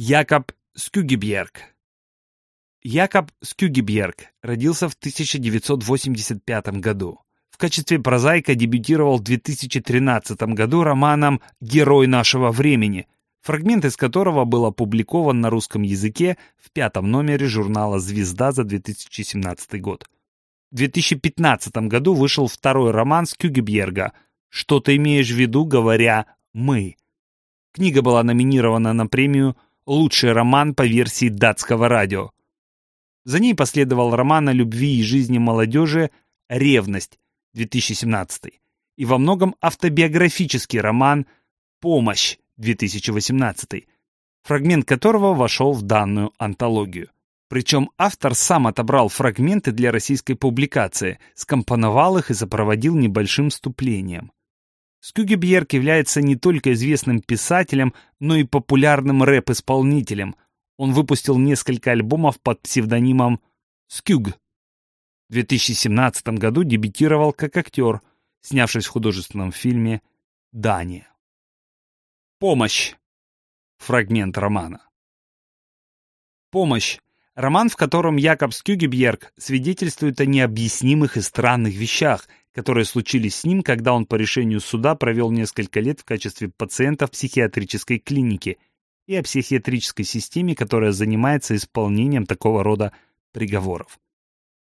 Якоб Скюгебьерг Якоб Скюгебьерг родился в 1985 году. В качестве прозаика дебютировал в 2013 году романом «Герой нашего времени», фрагмент из которого был опубликован на русском языке в пятом номере журнала «Звезда» за 2017 год. В 2015 году вышел второй роман Скюгебьерга «Что ты имеешь в виду, говоря «мы»». Книга была номинирована на премию «Лучший роман по версии датского радио». За ней последовал роман о любви и жизни молодежи «Ревность» 2017 и во многом автобиографический роман «Помощь» 2018, фрагмент которого вошел в данную антологию. Причем автор сам отобрал фрагменты для российской публикации, скомпоновал их и сопроводил небольшим вступлением. Скюгебьерк является не только известным писателем, но и популярным рэп-исполнителем. Он выпустил несколько альбомов под псевдонимом «Скюг». В 2017 году дебютировал как актер, снявшись в художественном фильме «Дания». Помощь. Фрагмент романа. Помощь. Роман, в котором Якоб Скюгебьерг свидетельствует о необъяснимых и странных вещах, которые случились с ним, когда он по решению суда провел несколько лет в качестве пациента в психиатрической клинике и о психиатрической системе, которая занимается исполнением такого рода приговоров.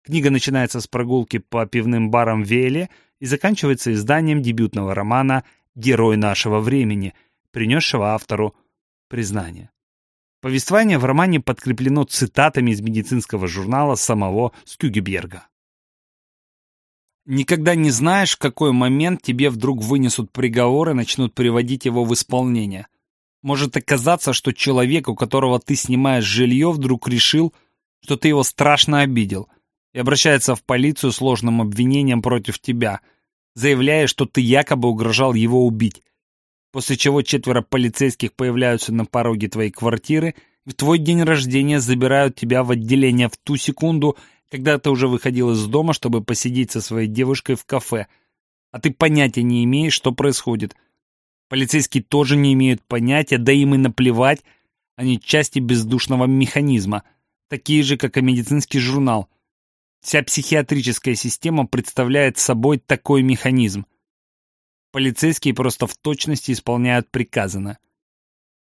Книга начинается с прогулки по пивным барам Веле и заканчивается изданием дебютного романа «Герой нашего времени», принесшего автору признание. Повествование в романе подкреплено цитатами из медицинского журнала самого Скюгеберга. Никогда не знаешь, в какой момент тебе вдруг вынесут приговор и начнут приводить его в исполнение. Может оказаться, что человек, у которого ты снимаешь жилье, вдруг решил, что ты его страшно обидел, и обращается в полицию с ложным обвинением против тебя, заявляя, что ты якобы угрожал его убить, после чего четверо полицейских появляются на пороге твоей квартиры в твой день рождения забирают тебя в отделение в ту секунду, когда ты уже выходил из дома, чтобы посидеть со своей девушкой в кафе, а ты понятия не имеешь, что происходит. Полицейские тоже не имеют понятия, да им и наплевать, они части бездушного механизма, такие же, как и медицинский журнал. Вся психиатрическая система представляет собой такой механизм. Полицейские просто в точности исполняют приказано.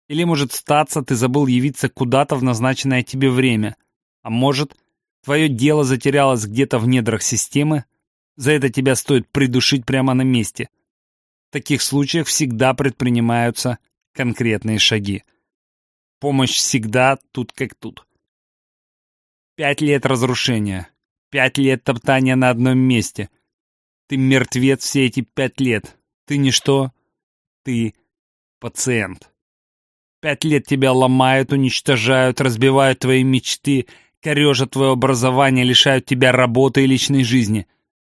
Или, может, статься, ты забыл явиться куда-то в назначенное тебе время. А может, твое дело затерялось где-то в недрах системы, за это тебя стоит придушить прямо на месте. В таких случаях всегда предпринимаются конкретные шаги. Помощь всегда тут как тут. Пять лет разрушения. Пять лет топтания на одном месте. Ты мертвец все эти пять лет. Ты ничто, ты пациент. Пять лет тебя ломают, уничтожают, разбивают твои мечты, корежат твое образование, лишают тебя работы и личной жизни.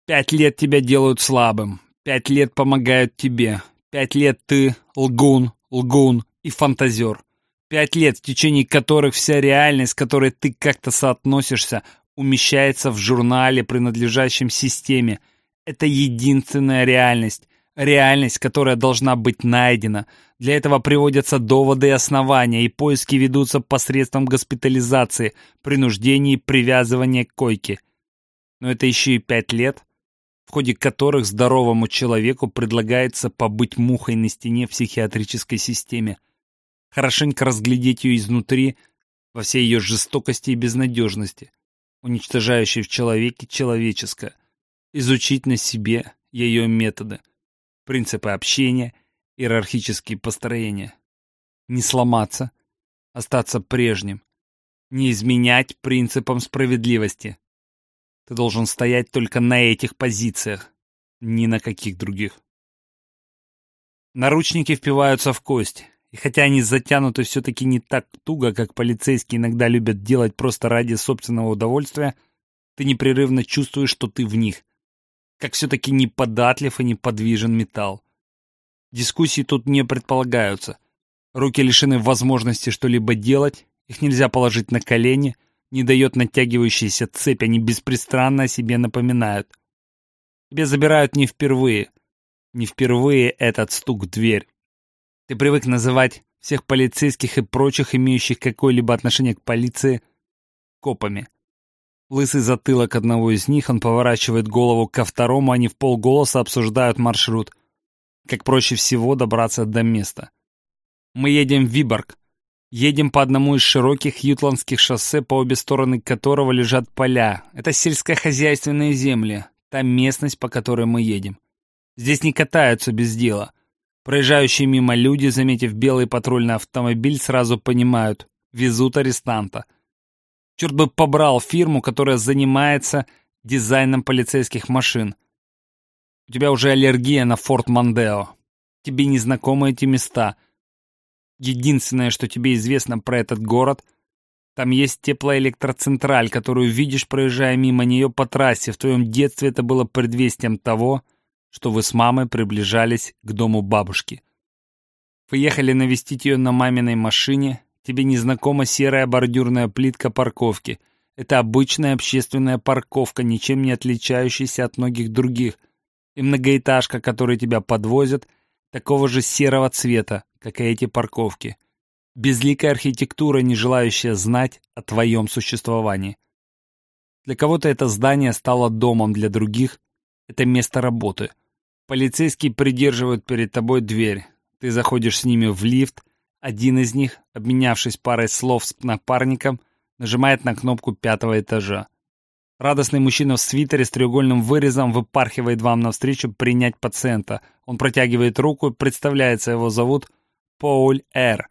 Пять лет тебя делают слабым, пять лет помогают тебе, пять лет ты лгун, лгун и фантазер. Пять лет, в течение которых вся реальность, с которой ты как-то соотносишься, умещается в журнале, принадлежащем системе. Это единственная реальность, реальность, которая должна быть найдена. Для этого приводятся доводы и основания, и поиски ведутся посредством госпитализации, принуждений и привязывания к койке. Но это еще и пять лет, в ходе которых здоровому человеку предлагается побыть мухой на стене в психиатрической системе, хорошенько разглядеть ее изнутри, во всей ее жестокости и безнадежности, уничтожающей в человеке человеческое, изучить на себе ее методы – принципы общения, иерархические построения. Не сломаться, остаться прежним, не изменять принципам справедливости. Ты должен стоять только на этих позициях, ни на каких других. Наручники впиваются в кость, и хотя они затянуты все-таки не так туго, как полицейские иногда любят делать просто ради собственного удовольствия, ты непрерывно чувствуешь, что ты в них — как все-таки неподатлив и неподвижен металл. Дискуссии тут не предполагаются. Руки лишены возможности что-либо делать, их нельзя положить на колени, не дает натягивающаяся цепь, они беспристрастно о себе напоминают. Тебе забирают не впервые. Не впервые этот стук в дверь. Ты привык называть всех полицейских и прочих, имеющих какое-либо отношение к полиции, копами. Лысый затылок одного из них, он поворачивает голову ко второму, они в полголоса обсуждают маршрут. Как проще всего добраться до места. Мы едем в Виборг. Едем по одному из широких ютландских шоссе, по обе стороны которого лежат поля. Это сельскохозяйственные земли, та местность, по которой мы едем. Здесь не катаются без дела. Проезжающие мимо люди, заметив белый патрульный автомобиль, сразу понимают — везут арестанта. Черт бы побрал фирму, которая занимается дизайном полицейских машин. У тебя уже аллергия на Форт Мандео. Тебе не знакомы эти места. Единственное, что тебе известно про этот город, там есть теплоэлектроцентраль, которую видишь, проезжая мимо нее по трассе. В твоем детстве это было предвестием того, что вы с мамой приближались к дому бабушки. Вы ехали навестить ее на маминой машине, тебе незнакома серая бордюрная плитка парковки. Это обычная общественная парковка, ничем не отличающаяся от многих других. И многоэтажка, которая тебя подвозят, такого же серого цвета, как и эти парковки. Безликая архитектура, не желающая знать о твоем существовании. Для кого-то это здание стало домом, для других — это место работы — Полицейские придерживают перед тобой дверь. Ты заходишь с ними в лифт. Один из них, обменявшись парой слов с напарником, нажимает на кнопку пятого этажа. Радостный мужчина в свитере с треугольным вырезом выпархивает вам навстречу принять пациента. Он протягивает руку, представляется, его зовут Пауль Р.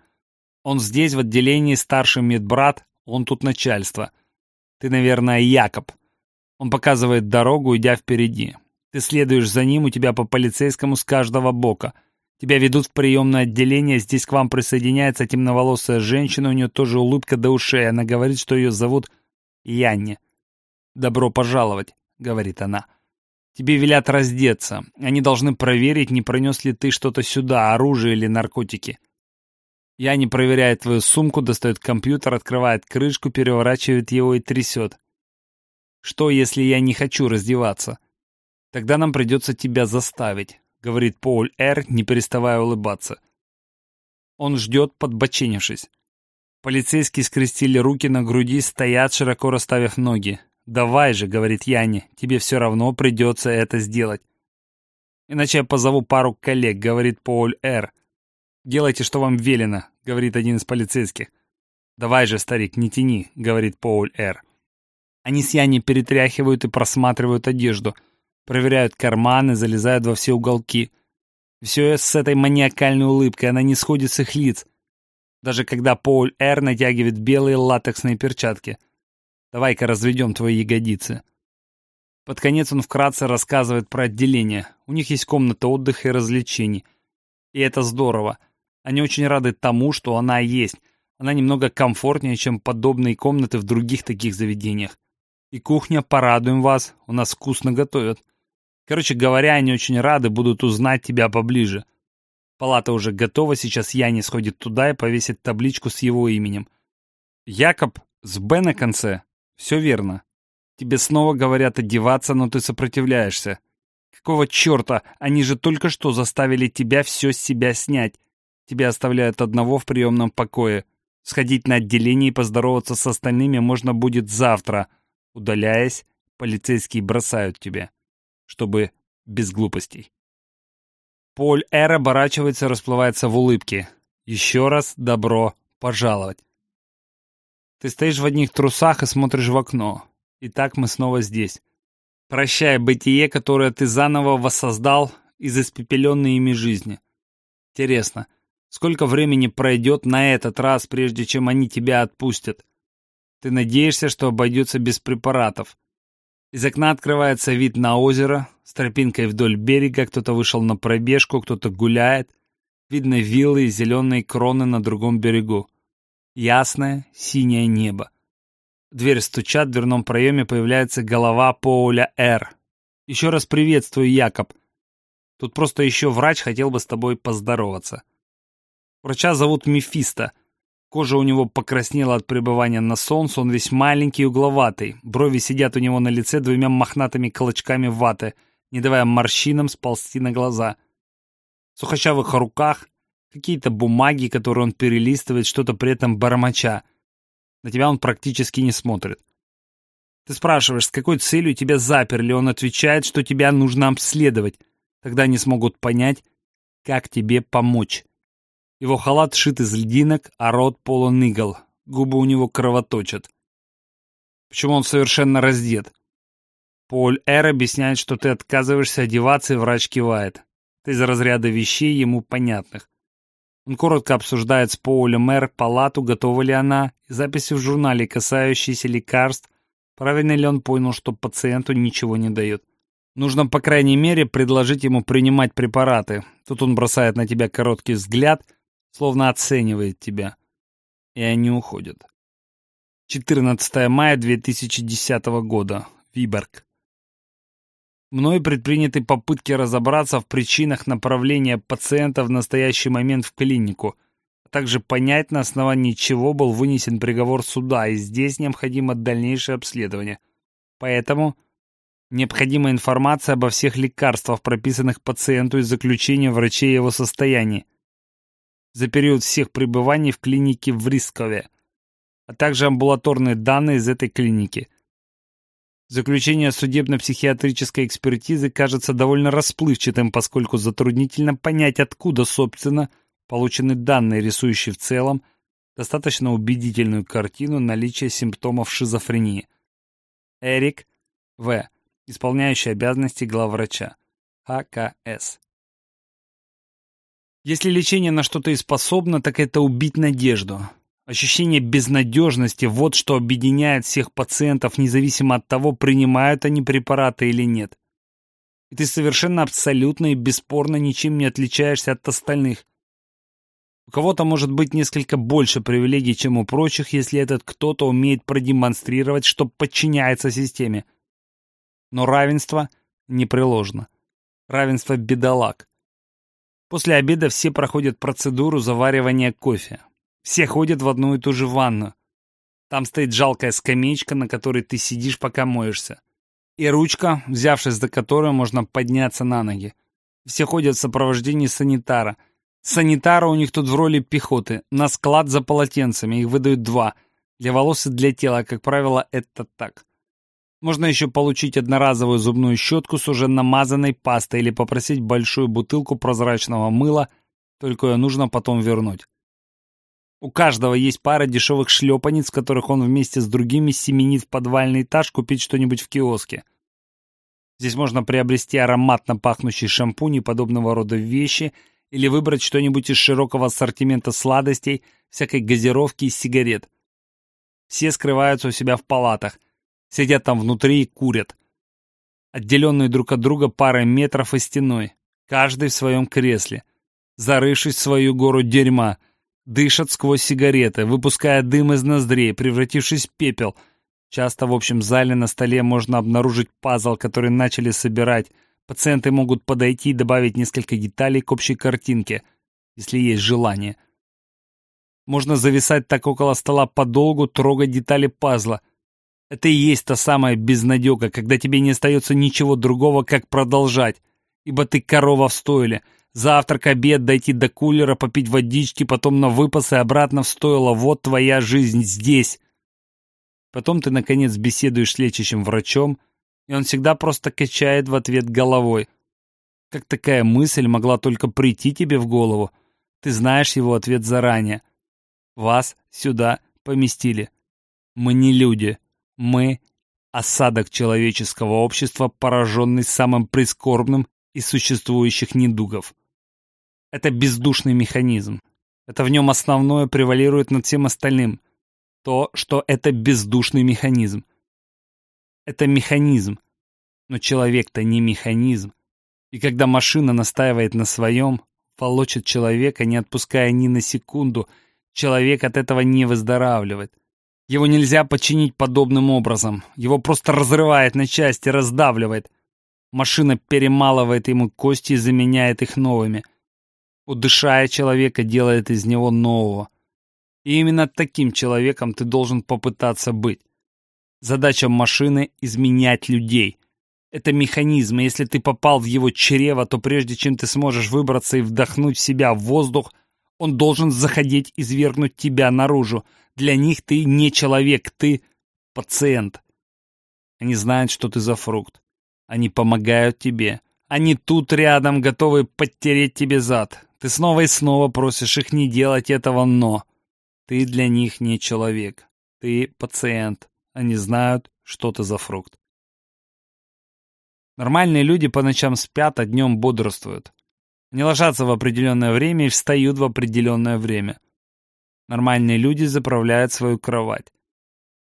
Он здесь, в отделении, старший медбрат, он тут начальство. Ты, наверное, Якоб. Он показывает дорогу, идя впереди. Ты следуешь за ним, у тебя по полицейскому с каждого бока. Тебя ведут в приемное отделение, здесь к вам присоединяется темноволосая женщина, у нее тоже улыбка до ушей. Она говорит, что ее зовут Янне. «Добро пожаловать», — говорит она. «Тебе велят раздеться. Они должны проверить, не пронес ли ты что-то сюда, оружие или наркотики». Яни проверяет твою сумку, достает компьютер, открывает крышку, переворачивает его и трясет. «Что, если я не хочу раздеваться?» Тогда нам придется тебя заставить», — говорит Пол Р., не переставая улыбаться. Он ждет, подбоченившись. Полицейские скрестили руки на груди, стоят, широко расставив ноги. «Давай же», — говорит Яни, — «тебе все равно придется это сделать». «Иначе я позову пару коллег», — говорит Пол Р. «Делайте, что вам велено», — говорит один из полицейских. «Давай же, старик, не тяни», — говорит Пол Р. Они с Яни перетряхивают и просматривают одежду — проверяют карманы, залезают во все уголки. Все с этой маниакальной улыбкой, она не сходит с их лиц. Даже когда Пол Эр натягивает белые латексные перчатки. Давай-ка разведем твои ягодицы. Под конец он вкратце рассказывает про отделение. У них есть комната отдыха и развлечений. И это здорово. Они очень рады тому, что она есть. Она немного комфортнее, чем подобные комнаты в других таких заведениях. И кухня, порадуем вас, у нас вкусно готовят. Короче говоря, они очень рады будут узнать тебя поближе. Палата уже готова, сейчас Яни сходит туда и повесит табличку с его именем. Якоб с «Б» на конце. Все верно. Тебе снова говорят одеваться, но ты сопротивляешься. Какого черта? Они же только что заставили тебя все с себя снять. Тебя оставляют одного в приемном покое. Сходить на отделение и поздороваться с остальными можно будет завтра. Удаляясь, полицейские бросают тебя чтобы без глупостей. Поль Эр оборачивается, расплывается в улыбке. Еще раз добро пожаловать. Ты стоишь в одних трусах и смотришь в окно. И так мы снова здесь. Прощай бытие, которое ты заново воссоздал из испепеленной ими жизни. Интересно, сколько времени пройдет на этот раз, прежде чем они тебя отпустят? Ты надеешься, что обойдется без препаратов. Из окна открывается вид на озеро, с тропинкой вдоль берега, кто-то вышел на пробежку, кто-то гуляет. Видно виллы и зеленые кроны на другом берегу. Ясное синее небо. дверь стучат, в дверном проеме появляется голова Поуля Р. «Еще раз приветствую, Якоб. Тут просто еще врач хотел бы с тобой поздороваться». Врача зовут Мефисто — Кожа у него покраснела от пребывания на солнце, он весь маленький и угловатый. Брови сидят у него на лице двумя мохнатыми колочками ваты, не давая морщинам сползти на глаза. В сухощавых руках какие-то бумаги, которые он перелистывает, что-то при этом бормоча. На тебя он практически не смотрит. Ты спрашиваешь, с какой целью тебя заперли, он отвечает, что тебя нужно обследовать. Тогда они смогут понять, как тебе помочь. Его халат шит из льдинок, а рот полон игл. Губы у него кровоточат. Почему он совершенно раздет? Поль Эр объясняет, что ты отказываешься одеваться, и врач кивает. Ты из разряда вещей ему понятных. Он коротко обсуждает с Поулем Эр палату, готова ли она, и записи в журнале, касающиеся лекарств, правильно ли он понял, что пациенту ничего не дает. Нужно, по крайней мере, предложить ему принимать препараты. Тут он бросает на тебя короткий взгляд, словно оценивает тебя. И они уходят. 14 мая 2010 года. Виборг. Мной предприняты попытки разобраться в причинах направления пациента в настоящий момент в клинику, а также понять, на основании чего был вынесен приговор суда, и здесь необходимо дальнейшее обследование. Поэтому необходима информация обо всех лекарствах, прописанных пациенту и заключения врачей его состоянии за период всех пребываний в клинике в Рискове а также амбулаторные данные из этой клиники. Заключение судебно-психиатрической экспертизы кажется довольно расплывчатым, поскольку затруднительно понять, откуда, собственно, получены данные, рисующие в целом достаточно убедительную картину наличия симптомов шизофрении. Эрик В., исполняющий обязанности главврача. ХКС. Если лечение на что-то и способно, так это убить надежду. Ощущение безнадежности – вот что объединяет всех пациентов, независимо от того, принимают они препараты или нет. И ты совершенно абсолютно и бесспорно ничем не отличаешься от остальных. У кого-то может быть несколько больше привилегий, чем у прочих, если этот кто-то умеет продемонстрировать, что подчиняется системе. Но равенство непреложно. Равенство бедолаг. После обеда все проходят процедуру заваривания кофе. Все ходят в одну и ту же ванну. Там стоит жалкая скамеечка, на которой ты сидишь, пока моешься. И ручка, взявшись за которую, можно подняться на ноги. Все ходят в сопровождении санитара. Санитара у них тут в роли пехоты. На склад за полотенцами. Их выдают два. Для волос и для тела, как правило, это так. Можно еще получить одноразовую зубную щетку с уже намазанной пастой или попросить большую бутылку прозрачного мыла, только ее нужно потом вернуть. У каждого есть пара дешевых шлепанец, которых он вместе с другими семенит в подвальный этаж купить что-нибудь в киоске. Здесь можно приобрести ароматно пахнущий шампунь и подобного рода вещи или выбрать что-нибудь из широкого ассортимента сладостей, всякой газировки и сигарет. Все скрываются у себя в палатах, сидят там внутри и курят. Отделенные друг от друга парой метров и стеной, каждый в своем кресле, зарывшись в свою гору дерьма — Дышат сквозь сигареты, выпуская дым из ноздрей, превратившись в пепел. Часто в общем зале на столе можно обнаружить пазл, который начали собирать. Пациенты могут подойти и добавить несколько деталей к общей картинке, если есть желание. Можно зависать так около стола подолгу, трогать детали пазла. Это и есть та самая безнадега, когда тебе не остается ничего другого, как продолжать, ибо ты корова в стойле — Завтрак, обед, дойти до кулера, попить водички, потом на выпас и обратно в стойло. Вот твоя жизнь здесь. Потом ты, наконец, беседуешь с лечащим врачом, и он всегда просто качает в ответ головой. Как такая мысль могла только прийти тебе в голову? Ты знаешь его ответ заранее. Вас сюда поместили. Мы не люди. Мы — осадок человеческого общества, пораженный самым прискорбным из существующих недугов. Это бездушный механизм. Это в нем основное превалирует над всем остальным. То, что это бездушный механизм. Это механизм. Но человек-то не механизм. И когда машина настаивает на своем, волочит человека, не отпуская ни на секунду, человек от этого не выздоравливает. Его нельзя починить подобным образом. Его просто разрывает на части, раздавливает. Машина перемалывает ему кости и заменяет их новыми удышая человека, делает из него нового. И именно таким человеком ты должен попытаться быть. Задача машины — изменять людей. Это механизм, и если ты попал в его чрево, то прежде чем ты сможешь выбраться и вдохнуть в себя воздух, Он должен заходить, извергнуть тебя наружу. Для них ты не человек, ты пациент. Они знают, что ты за фрукт. Они помогают тебе. Они тут рядом, готовы подтереть тебе зад. Ты снова и снова просишь их не делать этого, но... Ты для них не человек. Ты пациент. Они знают, что ты за фрукт. Нормальные люди по ночам спят, а днем бодрствуют. Они ложатся в определенное время и встают в определенное время. Нормальные люди заправляют свою кровать.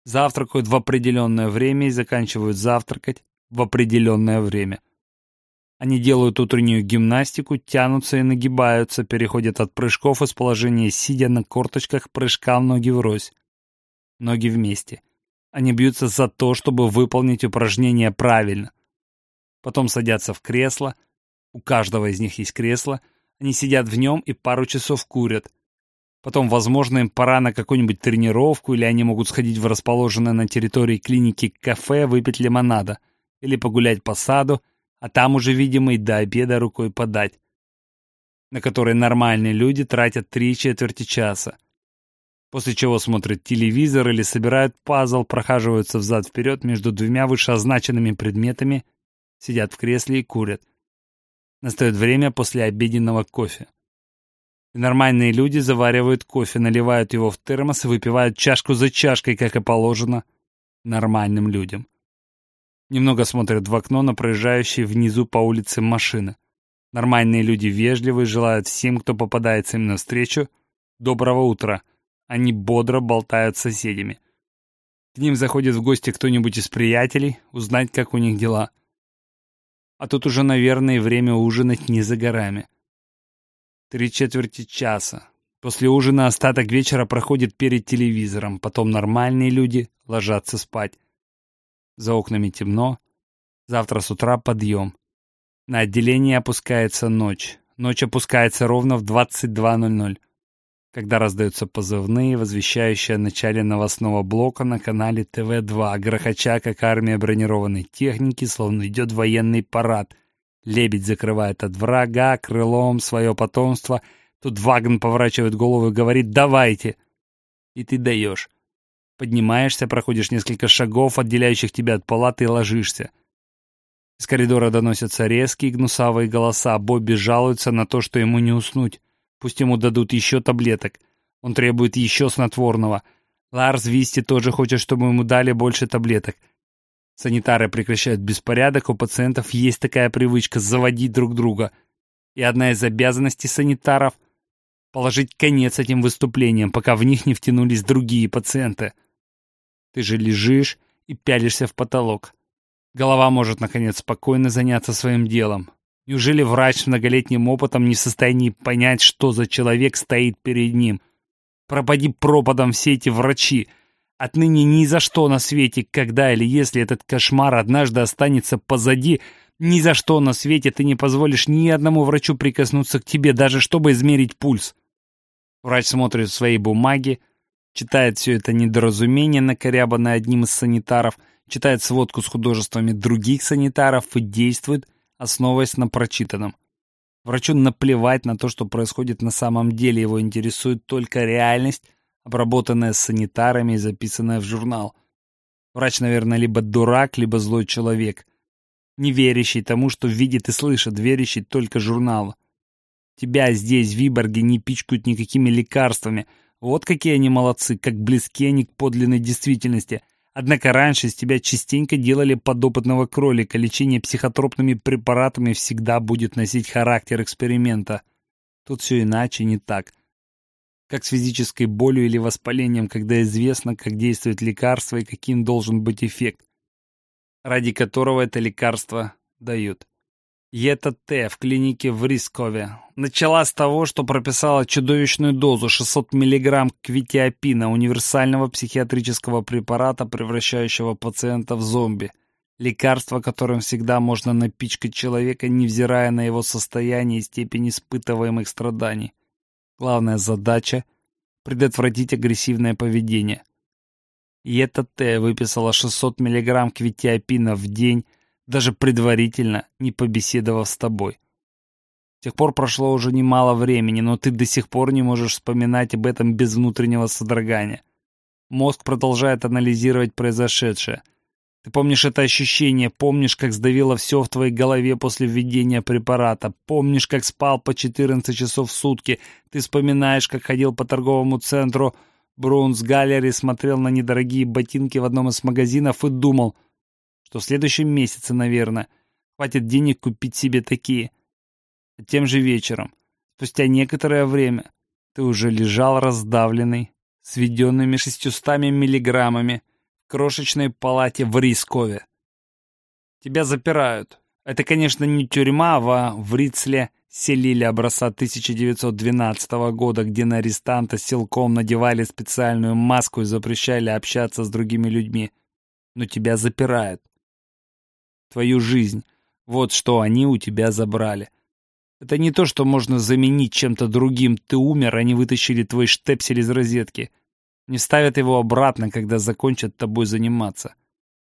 Завтракают в определенное время и заканчивают завтракать в определенное время. Они делают утреннюю гимнастику, тянутся и нагибаются, переходят от прыжков из положения сидя на корточках прыжка ноги врозь. Ноги вместе. Они бьются за то, чтобы выполнить упражнение правильно. Потом садятся в кресло. У каждого из них есть кресло. Они сидят в нем и пару часов курят. Потом, возможно, им пора на какую-нибудь тренировку, или они могут сходить в расположенное на территории клиники кафе, выпить лимонада, или погулять по саду, а там уже, видимо, и до обеда рукой подать, на который нормальные люди тратят три четверти часа. После чего смотрят телевизор или собирают пазл, прохаживаются взад-вперед между двумя вышеозначенными предметами, сидят в кресле и курят. Настает время после обеденного кофе. И нормальные люди заваривают кофе, наливают его в термос и выпивают чашку за чашкой, как и положено нормальным людям. Немного смотрят в окно на проезжающие внизу по улице машины. Нормальные люди вежливы, желают всем, кто попадается им навстречу, доброго утра. Они бодро болтают с соседями. К ним заходит в гости кто-нибудь из приятелей, узнать, как у них дела. А тут уже, наверное, время ужинать не за горами. Три четверти часа. После ужина остаток вечера проходит перед телевизором, потом нормальные люди ложатся спать. За окнами темно. Завтра с утра подъем. На отделение опускается ночь. Ночь опускается ровно в 22.00, когда раздаются позывные, возвещающие о начале новостного блока на канале ТВ-2, грохоча, как армия бронированной техники, словно идет военный парад. Лебедь закрывает от врага крылом свое потомство. Тут Вагн поворачивает голову и говорит «давайте». И ты даешь. Поднимаешься, проходишь несколько шагов, отделяющих тебя от палаты, и ложишься. Из коридора доносятся резкие гнусавые голоса. Бобби жалуется на то, что ему не уснуть. Пусть ему дадут еще таблеток. Он требует еще снотворного. Ларс Висти тоже хочет, чтобы ему дали больше таблеток. Санитары прекращают беспорядок, у пациентов есть такая привычка заводить друг друга. И одна из обязанностей санитаров — положить конец этим выступлениям, пока в них не втянулись другие пациенты. Ты же лежишь и пялишься в потолок. Голова может, наконец, спокойно заняться своим делом. Неужели врач с многолетним опытом не в состоянии понять, что за человек стоит перед ним? Пропади пропадом все эти врачи. Отныне ни за что на свете, когда или если этот кошмар однажды останется позади, ни за что на свете ты не позволишь ни одному врачу прикоснуться к тебе, даже чтобы измерить пульс. Врач смотрит в свои бумаги, читает все это недоразумение, накорябанное одним из санитаров, читает сводку с художествами других санитаров и действует, основываясь на прочитанном. Врачу наплевать на то, что происходит на самом деле, его интересует только реальность, обработанная санитарами и записанная в журнал. Врач, наверное, либо дурак, либо злой человек, не верящий тому, что видит и слышит, верящий только журналу. Тебя здесь, в Виборге, не пичкают никакими лекарствами — вот какие они молодцы, как близки они к подлинной действительности. Однако раньше из тебя частенько делали подопытного кролика. Лечение психотропными препаратами всегда будет носить характер эксперимента. Тут все иначе, не так. Как с физической болью или воспалением, когда известно, как действует лекарство и каким должен быть эффект, ради которого это лекарство дают. Ета Т в клинике в Рискове начала с того, что прописала чудовищную дозу 600 мг квитиапина, универсального психиатрического препарата, превращающего пациента в зомби. Лекарство, которым всегда можно напичкать человека, невзирая на его состояние и степень испытываемых страданий. Главная задача — предотвратить агрессивное поведение. Ета Т выписала 600 мг квитиапина в день, даже предварительно не побеседовав с тобой. С тех пор прошло уже немало времени, но ты до сих пор не можешь вспоминать об этом без внутреннего содрогания. Мозг продолжает анализировать произошедшее. Ты помнишь это ощущение, помнишь, как сдавило все в твоей голове после введения препарата, помнишь, как спал по 14 часов в сутки, ты вспоминаешь, как ходил по торговому центру Брунс Галлери, смотрел на недорогие ботинки в одном из магазинов и думал, что в следующем месяце, наверное, хватит денег купить себе такие – тем же вечером, спустя некоторое время, ты уже лежал раздавленный, сведенными шестьюстами миллиграммами. в крошечной палате в Рискове. Тебя запирают. Это, конечно, не тюрьма, а в Рицле селили образца 1912 года, где на арестанта силком надевали специальную маску и запрещали общаться с другими людьми. Но тебя запирают. Твою жизнь. Вот что они у тебя забрали. Это не то, что можно заменить чем-то другим. Ты умер, они вытащили твой штепсель из розетки. Не ставят его обратно, когда закончат тобой заниматься.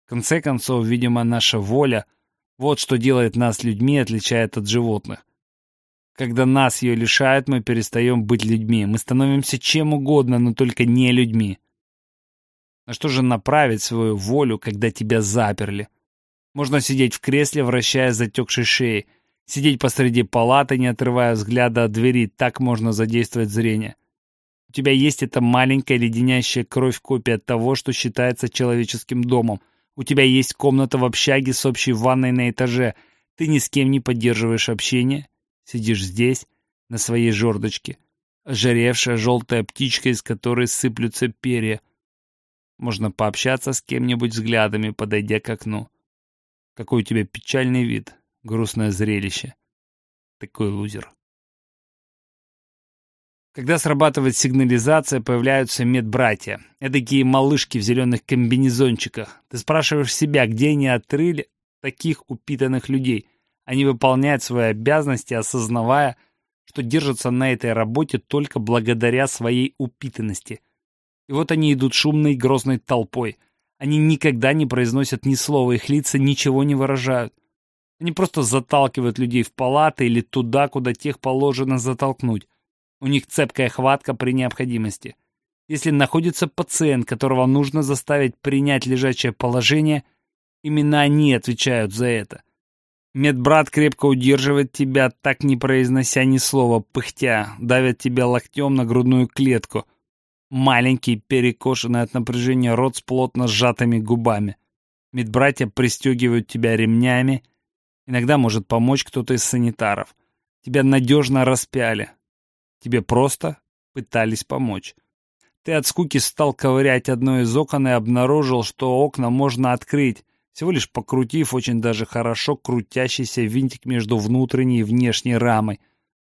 В конце концов, видимо, наша воля — вот что делает нас людьми, отличает от животных. Когда нас ее лишают, мы перестаем быть людьми. Мы становимся чем угодно, но только не людьми. На что же направить свою волю, когда тебя заперли? Можно сидеть в кресле, вращая затекшей шеей, Сидеть посреди палаты, не отрывая взгляда от двери, так можно задействовать зрение. У тебя есть эта маленькая леденящая кровь копия того, что считается человеческим домом. У тебя есть комната в общаге с общей ванной на этаже. Ты ни с кем не поддерживаешь общение. Сидишь здесь, на своей жердочке. Ожаревшая желтая птичка, из которой сыплются перья. Можно пообщаться с кем-нибудь взглядами, подойдя к окну. Какой у тебя печальный вид. Грустное зрелище. Такой лузер. Когда срабатывает сигнализация, появляются медбратья. Эдакие малышки в зеленых комбинезончиках. Ты спрашиваешь себя, где они отрыли таких упитанных людей. Они выполняют свои обязанности, осознавая, что держатся на этой работе только благодаря своей упитанности. И вот они идут шумной, грозной толпой. Они никогда не произносят ни слова, их лица ничего не выражают. Они просто заталкивают людей в палаты или туда, куда тех положено затолкнуть. У них цепкая хватка при необходимости. Если находится пациент, которого нужно заставить принять лежачее положение, именно они отвечают за это. Медбрат крепко удерживает тебя, так не произнося ни слова, пыхтя, давят тебя локтем на грудную клетку. Маленький, перекошенный от напряжения рот с плотно сжатыми губами. Медбратья пристегивают тебя ремнями, Иногда может помочь кто-то из санитаров. Тебя надежно распяли. Тебе просто пытались помочь. Ты от скуки стал ковырять одно из окон и обнаружил, что окна можно открыть, всего лишь покрутив очень даже хорошо крутящийся винтик между внутренней и внешней рамой.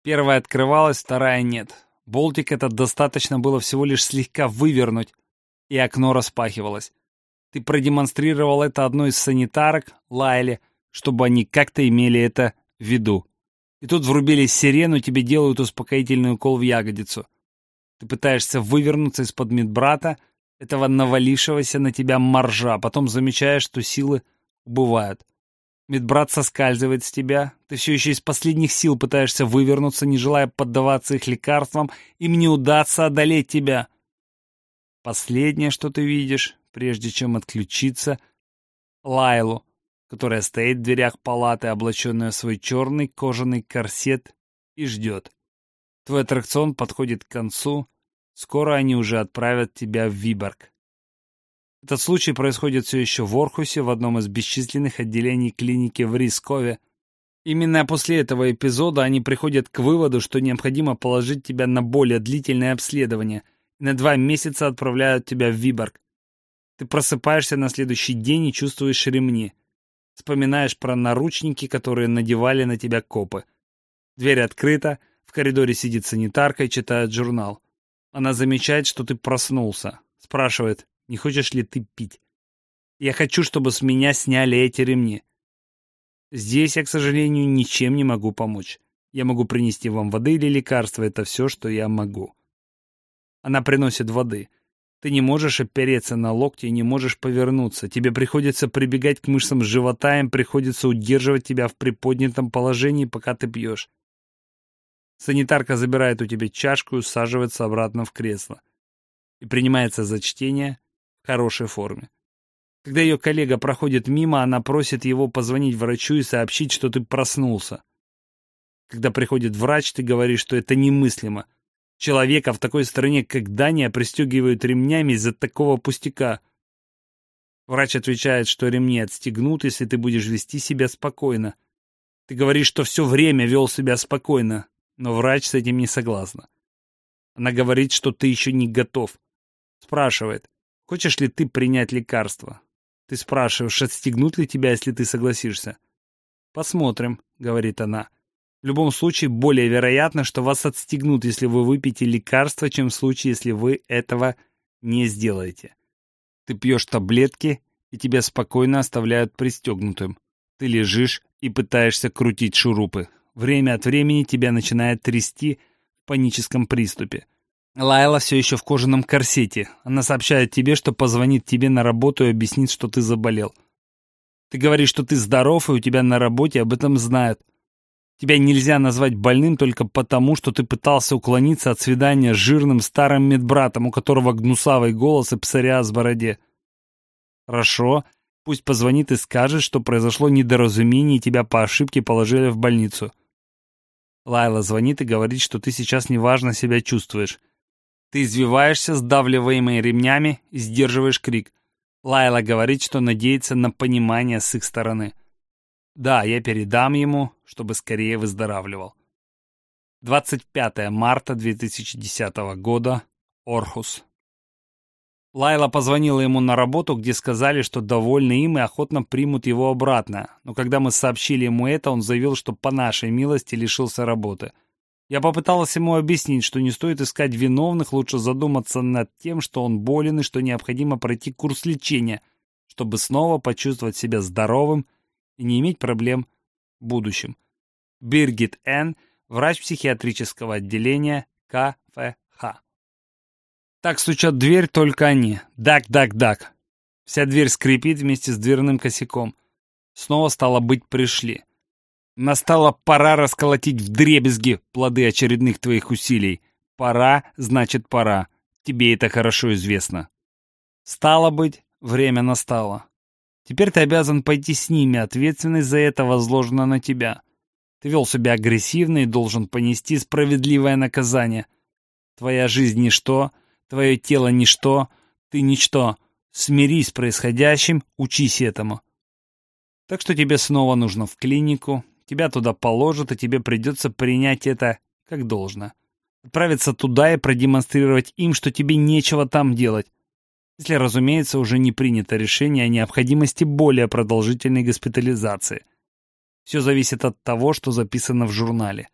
Первая открывалась, вторая нет. Болтик этот достаточно было всего лишь слегка вывернуть, и окно распахивалось. Ты продемонстрировал это одной из санитарок, Лайле, чтобы они как-то имели это в виду. И тут врубили сирену, тебе делают успокоительный укол в ягодицу. Ты пытаешься вывернуться из-под медбрата, этого навалившегося на тебя моржа, потом замечаешь, что силы убывают. Медбрат соскальзывает с тебя, ты все еще из последних сил пытаешься вывернуться, не желая поддаваться их лекарствам, им не удастся одолеть тебя. Последнее, что ты видишь, прежде чем отключиться, Лайлу, которая стоит в дверях палаты, облаченная в свой черный кожаный корсет, и ждет. Твой аттракцион подходит к концу, скоро они уже отправят тебя в Виборг. Этот случай происходит все еще в Орхусе, в одном из бесчисленных отделений клиники в Рискове. Именно после этого эпизода они приходят к выводу, что необходимо положить тебя на более длительное обследование, и на два месяца отправляют тебя в Виборг. Ты просыпаешься на следующий день и чувствуешь ремни. Вспоминаешь про наручники, которые надевали на тебя копы. Дверь открыта, в коридоре сидит санитарка и читает журнал. Она замечает, что ты проснулся. Спрашивает, не хочешь ли ты пить? Я хочу, чтобы с меня сняли эти ремни. Здесь я, к сожалению, ничем не могу помочь. Я могу принести вам воды или лекарства, это все, что я могу. Она приносит воды. Ты не можешь опереться на локти и не можешь повернуться. Тебе приходится прибегать к мышцам живота, им приходится удерживать тебя в приподнятом положении, пока ты пьешь. Санитарка забирает у тебя чашку и усаживается обратно в кресло. И принимается за чтение в хорошей форме. Когда ее коллега проходит мимо, она просит его позвонить врачу и сообщить, что ты проснулся. Когда приходит врач, ты говоришь, что это немыслимо. Человека в такой стране, как Дания, пристегивают ремнями из-за такого пустяка. Врач отвечает, что ремни отстегнут, если ты будешь вести себя спокойно. Ты говоришь, что все время вел себя спокойно, но врач с этим не согласна. Она говорит, что ты еще не готов. Спрашивает, хочешь ли ты принять лекарство? Ты спрашиваешь, отстегнут ли тебя, если ты согласишься? Посмотрим, говорит она. В любом случае, более вероятно, что вас отстегнут, если вы выпьете лекарство, чем в случае, если вы этого не сделаете. Ты пьешь таблетки, и тебя спокойно оставляют пристегнутым. Ты лежишь и пытаешься крутить шурупы. Время от времени тебя начинает трясти в паническом приступе. Лайла все еще в кожаном корсете. Она сообщает тебе, что позвонит тебе на работу и объяснит, что ты заболел. Ты говоришь, что ты здоров, и у тебя на работе об этом знают. Тебя нельзя назвать больным только потому, что ты пытался уклониться от свидания с жирным старым медбратом, у которого гнусавый голос и псориаз в бороде. Хорошо, пусть позвонит и скажет, что произошло недоразумение и тебя по ошибке положили в больницу. Лайла звонит и говорит, что ты сейчас неважно себя чувствуешь. Ты извиваешься, сдавливаемый ремнями, и сдерживаешь крик. Лайла говорит, что надеется на понимание с их стороны. Да, я передам ему, чтобы скорее выздоравливал. 25 марта 2010 года. Орхус. Лайла позвонила ему на работу, где сказали, что довольны им и охотно примут его обратно. Но когда мы сообщили ему это, он заявил, что по нашей милости лишился работы. Я попыталась ему объяснить, что не стоит искать виновных, лучше задуматься над тем, что он болен и что необходимо пройти курс лечения, чтобы снова почувствовать себя здоровым и не иметь проблем будущем. Биргит Н., врач психиатрического отделения КФХ. Так стучат дверь только они. Дак-дак-дак. Вся дверь скрипит вместе с дверным косяком. Снова стало быть пришли. Настала пора расколотить в дребезги плоды очередных твоих усилий. Пора, значит пора. Тебе это хорошо известно. Стало быть, время настало. Теперь ты обязан пойти с ними, ответственность за это возложена на тебя. Ты вел себя агрессивно и должен понести справедливое наказание. Твоя жизнь — ничто, Твое тело — ничто, ты — ничто. Смирись с происходящим, учись этому. Так что тебе снова нужно в клинику, тебя туда положат, и тебе придется принять это как должно. Отправиться туда и продемонстрировать им, что тебе нечего там делать. Если, разумеется, уже не принято решение о необходимости более продолжительной госпитализации. Все зависит от того, что записано в журнале.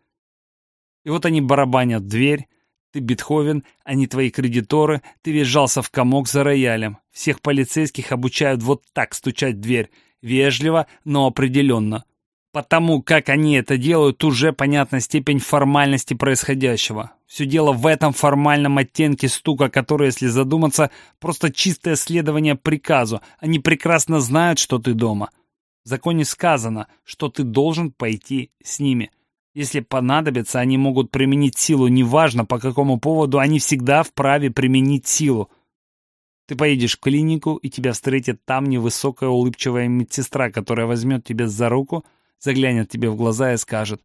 И вот они барабанят дверь, ты Бетховен, они твои кредиторы, ты визжался в комок за роялем. Всех полицейских обучают вот так стучать в дверь. Вежливо, но определенно. Потому как они это делают, уже понятна степень формальности происходящего. Все дело в этом формальном оттенке стука, который, если задуматься, просто чистое следование приказу. Они прекрасно знают, что ты дома. В законе сказано, что ты должен пойти с ними. Если понадобится, они могут применить силу, неважно по какому поводу, они всегда вправе применить силу. Ты поедешь в клинику, и тебя встретит там невысокая улыбчивая медсестра, которая возьмет тебя за руку, заглянет тебе в глаза и скажет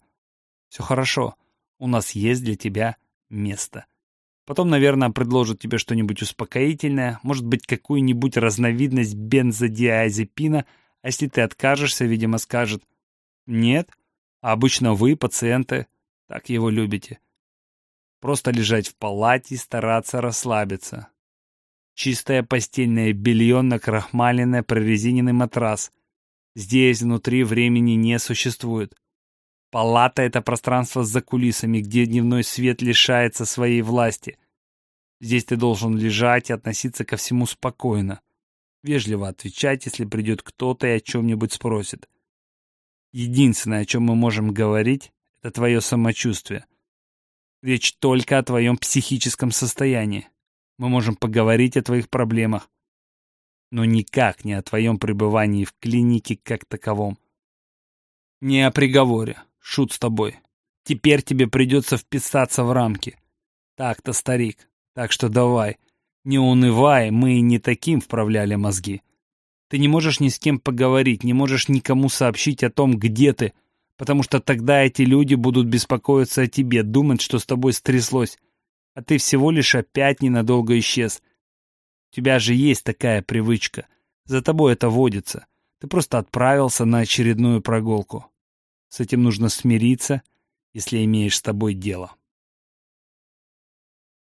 «Все хорошо, у нас есть для тебя место». Потом, наверное, предложит тебе что-нибудь успокоительное, может быть, какую-нибудь разновидность бензодиазепина, а если ты откажешься, видимо, скажет «Нет, а обычно вы, пациенты, так его любите. Просто лежать в палате и стараться расслабиться. Чистое постельное белье, накрахмаленное прорезиненный матрас. Здесь внутри времени не существует. Палата — это пространство за кулисами, где дневной свет лишается своей власти. Здесь ты должен лежать и относиться ко всему спокойно. Вежливо отвечать, если придет кто-то и о чем-нибудь спросит. Единственное, о чем мы можем говорить, это твое самочувствие. Речь только о твоем психическом состоянии. Мы можем поговорить о твоих проблемах, но никак не о твоем пребывании в клинике как таковом. Не о приговоре. Шут с тобой. Теперь тебе придется вписаться в рамки. Так-то, старик. Так что давай. Не унывай, мы и не таким вправляли мозги. Ты не можешь ни с кем поговорить, не можешь никому сообщить о том, где ты, потому что тогда эти люди будут беспокоиться о тебе, думать, что с тобой стряслось, а ты всего лишь опять ненадолго исчез. У тебя же есть такая привычка. За тобой это водится. Ты просто отправился на очередную прогулку. С этим нужно смириться, если имеешь с тобой дело.